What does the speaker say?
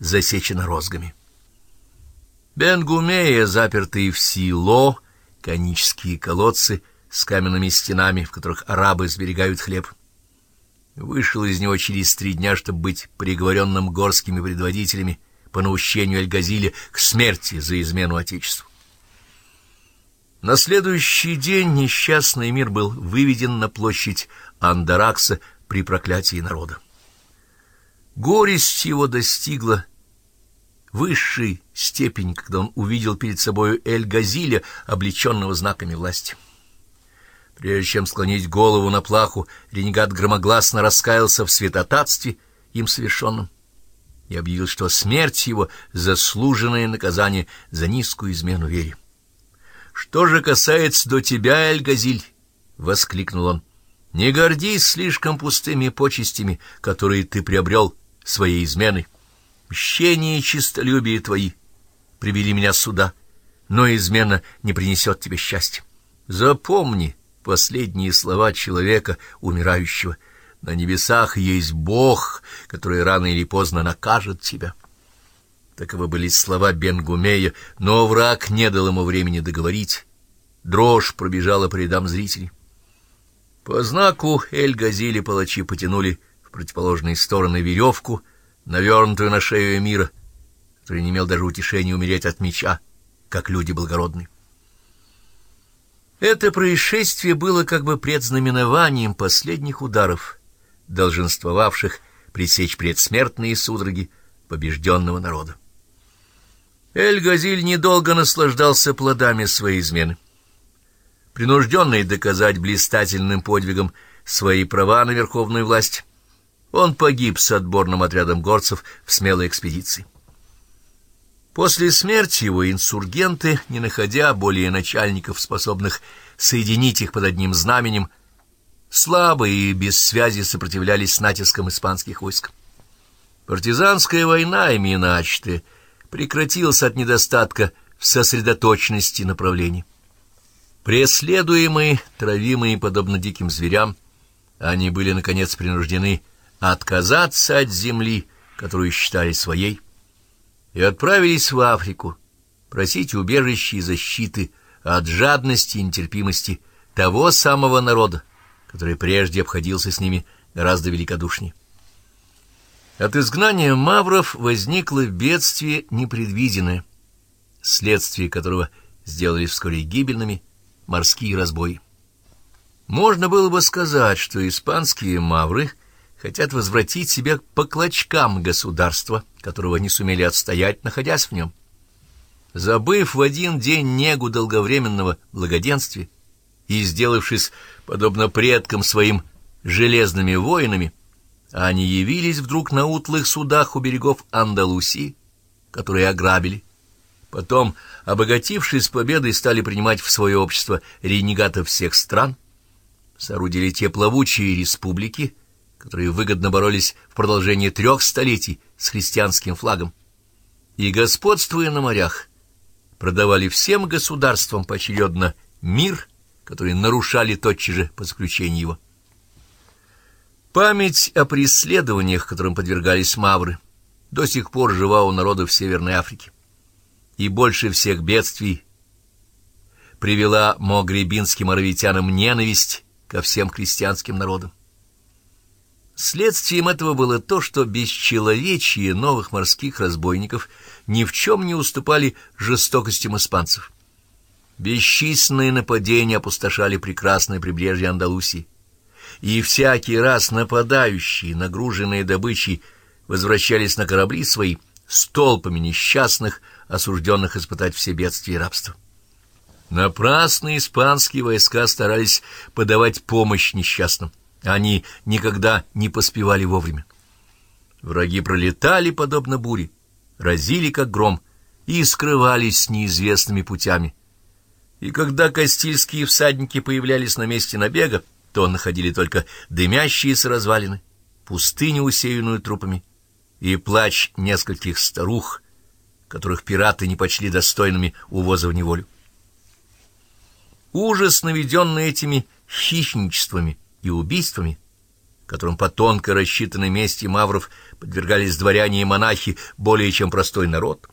засечена розгами. Бенгумея, запертые в Сило, конические колодцы с каменными стенами, в которых арабы сберегают хлеб, вышел из него через три дня, чтобы быть приговоренным горскими предводителями по наущению Эль-Газиля к смерти за измену Отечеству. На следующий день несчастный мир был выведен на площадь Андаракса при проклятии народа. Горесть его достигла высшей степени, когда он увидел перед собой Эль-Газиля, облеченного знаками власти. Прежде чем склонить голову на плаху, ренегат громогласно раскаялся в святотатстве им совершенном и объявил, что смерть его — заслуженное наказание за низкую измену вере. «Что же касается до тебя, Эль-Газиль?» — воскликнул он. «Не гордись слишком пустыми почестями, которые ты приобрел своей изменой. Мщение и чистолюбие твои привели меня сюда, но измена не принесет тебе счастья. Запомни последние слова человека, умирающего. На небесах есть Бог, который рано или поздно накажет тебя». Таковы были слова Бенгумея, но враг не дал ему времени договорить. Дрожь пробежала по рядам зрителей. По знаку Эль-Газили палачи потянули в противоположные стороны веревку, навернутую на шею эмира, который не имел даже утешения умереть от меча, как люди благородные. Это происшествие было как бы предзнаменованием последних ударов, долженствовавших пресечь предсмертные судороги побежденного народа. Эль-Газиль недолго наслаждался плодами своей измены. Принужденный доказать блистательным подвигом свои права на верховную власть, он погиб с отборным отрядом горцев в смелой экспедиции. После смерти его инсургенты, не находя более начальников, способных соединить их под одним знаменем, слабо и без связи сопротивлялись натискам испанских войск. Партизанская война, ими начатая, прекратился от недостатка в сосредоточенности направлений. Преследуемые, травимые, подобно диким зверям, они были, наконец, принуждены отказаться от земли, которую считали своей, и отправились в Африку просить убежища и защиты от жадности и нетерпимости того самого народа, который прежде обходился с ними гораздо великодушнее. От изгнания мавров возникло бедствие непредвиденное, следствие которого сделали вскоре гибельными морские разбои. Можно было бы сказать, что испанские мавры хотят возвратить себя по клочкам государства, которого не сумели отстоять, находясь в нем. Забыв в один день негу долговременного благоденствия и сделавшись, подобно предкам своим, железными воинами, они явились вдруг на утлых судах у берегов Андалусии, которые ограбили. Потом, обогатившись победой, стали принимать в свое общество ренегатов всех стран, соорудили те плавучие республики, которые выгодно боролись в продолжении трех столетий с христианским флагом, и, господствуя на морях, продавали всем государствам поочередно мир, который нарушали тотчас же по заключению его. Память о преследованиях, которым подвергались мавры, до сих пор жива у народов Северной Африки. И больше всех бедствий привела могребинским аравитянам ненависть ко всем крестьянским народам. Следствием этого было то, что бесчеловечие новых морских разбойников ни в чем не уступали жестокостям испанцев. Бесчисленные нападения опустошали прекрасное прибрежье Андалусии и всякий раз нападающие, нагруженные добычей, возвращались на корабли свои с толпами несчастных, осужденных испытать все бедствия и рабства. Напрасно испанские войска старались подавать помощь несчастным. Они никогда не поспевали вовремя. Враги пролетали, подобно буре, разили, как гром, и скрывались неизвестными путями. И когда кастильские всадники появлялись на месте набега, то находили только дымящиеся развалины, пустыню, усеянную трупами, и плач нескольких старух, которых пираты не почли достойными увоза в неволю. Ужас, наведенный этими хищничествами и убийствами, которым по тонко рассчитанной мести мавров подвергались дворяне и монахи более чем простой народ.